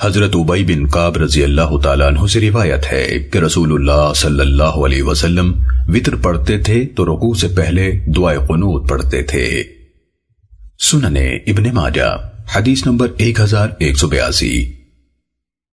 حضرت عبی بن قاب رضی اللہ تعالیٰ عنہ سے روایت ہے کہ رسول اللہ صلی اللہ علیہ وسلم وطر پڑھتے تھے تو رکوع سے پہلے دعائے قنوت پڑھتے تھے۔ سننے ابن ماجہ، حدیث نمبر ایک ہزار ایک سو بیاسی۔